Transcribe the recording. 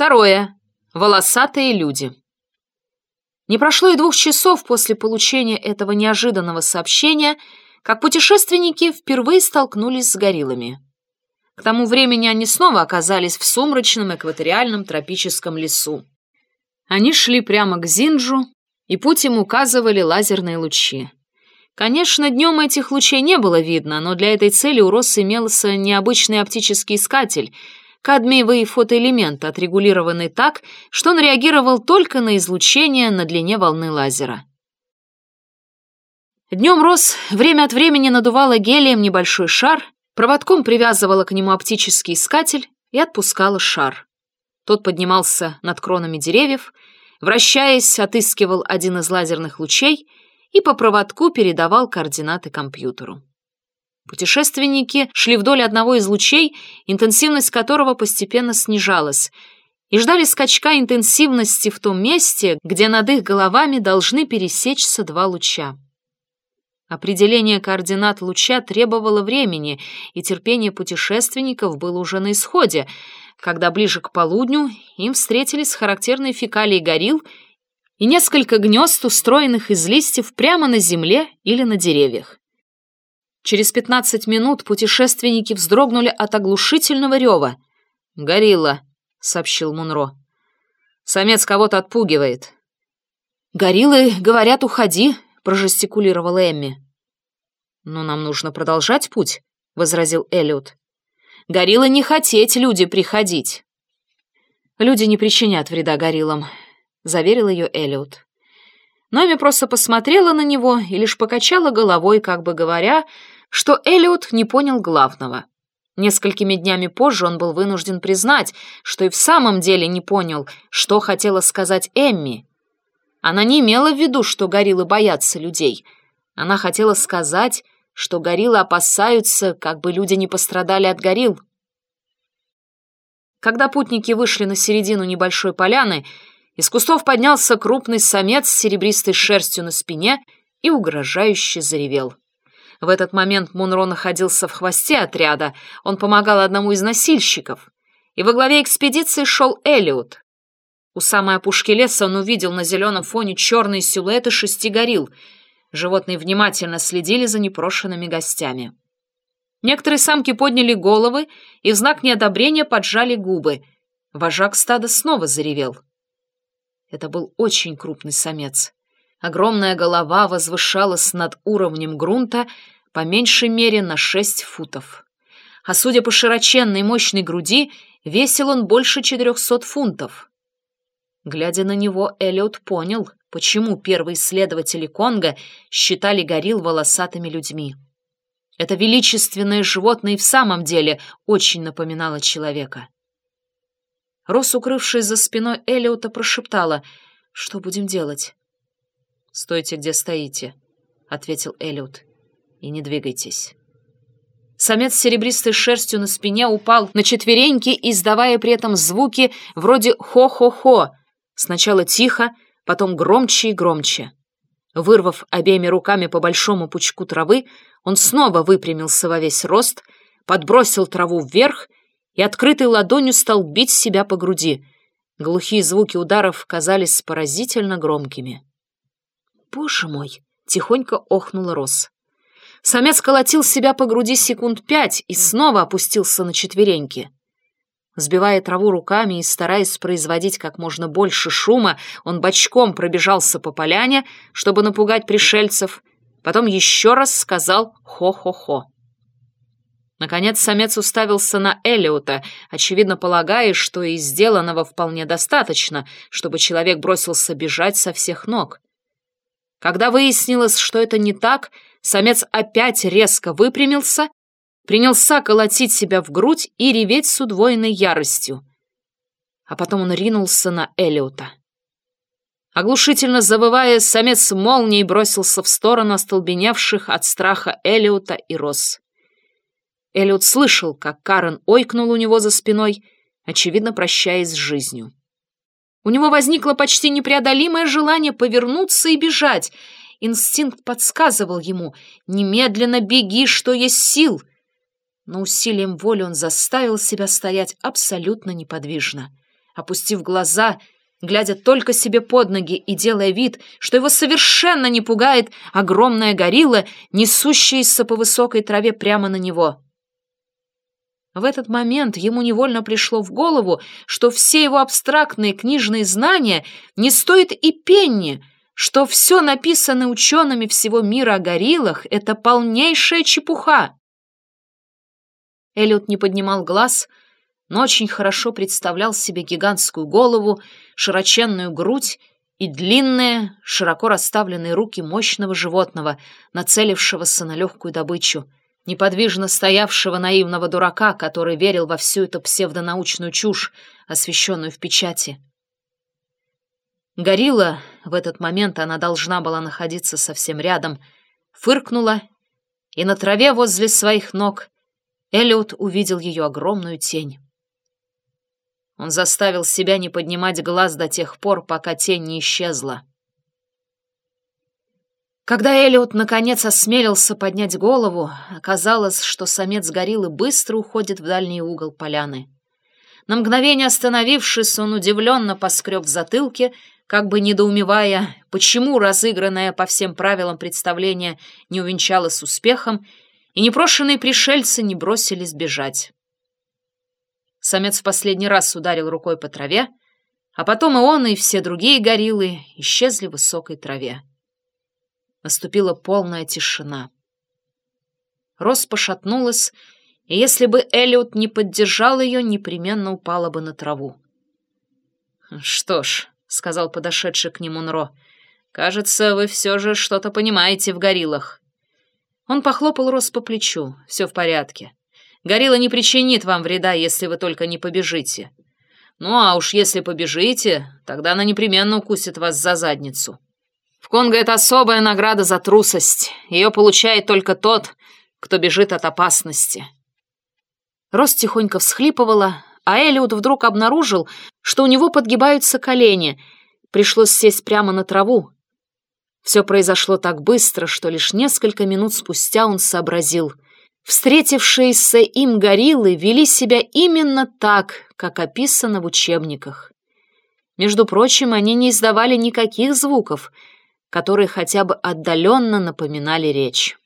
Второе. Волосатые люди. Не прошло и двух часов после получения этого неожиданного сообщения, как путешественники впервые столкнулись с гориллами. К тому времени они снова оказались в сумрачном экваториальном тропическом лесу. Они шли прямо к Зинджу, и путь им указывали лазерные лучи. Конечно, днем этих лучей не было видно, но для этой цели у Росса имелся необычный оптический искатель, кадмиевый фотоэлемент, отрегулированный так, что он реагировал только на излучение на длине волны лазера. Днем Росс время от времени надувала гелием небольшой шар Проводком привязывала к нему оптический искатель и отпускала шар. Тот поднимался над кронами деревьев, вращаясь, отыскивал один из лазерных лучей и по проводку передавал координаты компьютеру. Путешественники шли вдоль одного из лучей, интенсивность которого постепенно снижалась, и ждали скачка интенсивности в том месте, где над их головами должны пересечься два луча. Определение координат луча требовало времени, и терпение путешественников было уже на исходе, когда ближе к полудню им встретились характерные фекалии горилл и несколько гнезд, устроенных из листьев прямо на земле или на деревьях. Через пятнадцать минут путешественники вздрогнули от оглушительного рева. «Горилла», — сообщил Мунро. «Самец кого-то отпугивает». «Гориллы говорят, уходи», — прожестикулировала Эмми. «Но нам нужно продолжать путь», — возразил Эллиот. «Гориллы не хотеть люди приходить». «Люди не причинят вреда гориллам», — заверил ее Эллиот. Но Эми просто посмотрела на него и лишь покачала головой, как бы говоря, что Эллиот не понял главного. Несколькими днями позже он был вынужден признать, что и в самом деле не понял, что хотела сказать Эмми. Она не имела в виду, что гориллы боятся людей. Она хотела сказать, что гориллы опасаются, как бы люди не пострадали от горилл. Когда путники вышли на середину небольшой поляны, из кустов поднялся крупный самец с серебристой шерстью на спине и угрожающе заревел. В этот момент Мунро находился в хвосте отряда, он помогал одному из носильщиков, и во главе экспедиции шел Элиот. У самой опушки леса он увидел на зеленом фоне черные силуэты шести горилл. Животные внимательно следили за непрошенными гостями. Некоторые самки подняли головы и в знак неодобрения поджали губы. Вожак стада снова заревел. Это был очень крупный самец. Огромная голова возвышалась над уровнем грунта по меньшей мере на шесть футов. А судя по широченной мощной груди, весил он больше четырехсот фунтов. Глядя на него, Эллиот понял, почему первые исследователи Конго считали горилл волосатыми людьми. Это величественное животное и в самом деле очень напоминало человека. Рос, укрывшись за спиной Эллиота, прошептала, «Что будем делать?» «Стойте, где стоите», — ответил Эллиот, — «и не двигайтесь». Самец с серебристой шерстью на спине упал на четвереньки, издавая при этом звуки вроде «хо-хо-хо», Сначала тихо, потом громче и громче. Вырвав обеими руками по большому пучку травы, он снова выпрямился во весь рост, подбросил траву вверх и открытой ладонью стал бить себя по груди. Глухие звуки ударов казались поразительно громкими. «Боже мой!» — тихонько охнула Рос. Самец колотил себя по груди секунд пять и снова опустился на четвереньки. Сбивая траву руками и стараясь производить как можно больше шума, он бочком пробежался по поляне, чтобы напугать пришельцев, потом еще раз сказал «хо-хо-хо». Наконец самец уставился на Элиота, очевидно полагая, что и сделанного вполне достаточно, чтобы человек бросился бежать со всех ног. Когда выяснилось, что это не так, самец опять резко выпрямился принялся колотить себя в грудь и реветь с удвоенной яростью. А потом он ринулся на Элиота. Оглушительно завывая, самец молнией бросился в сторону остолбеневших от страха Элиота и Рос. Элиот слышал, как Карен ойкнул у него за спиной, очевидно, прощаясь с жизнью. У него возникло почти непреодолимое желание повернуться и бежать. Инстинкт подсказывал ему «Немедленно беги, что есть сил!» но усилием воли он заставил себя стоять абсолютно неподвижно. опустив глаза, глядя только себе под ноги и делая вид, что его совершенно не пугает огромная горилла, несущаяся по высокой траве прямо на него. В этот момент ему невольно пришло в голову, что все его абстрактные книжные знания не стоят и пенни, что все написанное учеными всего мира о гориллах — это полнейшая чепуха. Эллиот не поднимал глаз, но очень хорошо представлял себе гигантскую голову, широченную грудь и длинные, широко расставленные руки мощного животного, нацелившегося на легкую добычу — неподвижно стоявшего наивного дурака, который верил во всю эту псевдонаучную чушь, освещенную в печати. Горилла, в этот момент она должна была находиться совсем рядом, фыркнула, и на траве возле своих ног Эллиот увидел ее огромную тень. Он заставил себя не поднимать глаз до тех пор, пока тень не исчезла. Когда Элиот наконец осмелился поднять голову, оказалось, что самец гориллы быстро уходит в дальний угол поляны. На мгновение остановившись, он удивленно поскреб в затылке, как бы недоумевая, почему разыгранное по всем правилам представление не увенчалось успехом, и непрошенные пришельцы не бросились бежать. Самец в последний раз ударил рукой по траве, а потом и он, и все другие гориллы исчезли в высокой траве. Наступила полная тишина. Рос пошатнулась, и если бы Элliot не поддержал ее, непременно упала бы на траву. «Что ж», — сказал подошедший к нему Нро, — «кажется, вы все же что-то понимаете в гориллах». Он похлопал Рос по плечу. «Все в порядке. Горилла не причинит вам вреда, если вы только не побежите. Ну а уж если побежите, тогда она непременно укусит вас за задницу». В Конго это особая награда за трусость. Ее получает только тот, кто бежит от опасности. Рост тихонько всхлипывала, а Элиот вдруг обнаружил, что у него подгибаются колени. Пришлось сесть прямо на траву. Все произошло так быстро, что лишь несколько минут спустя он сообразил. Встретившиеся им гориллы вели себя именно так, как описано в учебниках. Между прочим, они не издавали никаких звуков — которые хотя бы отдаленно напоминали речь.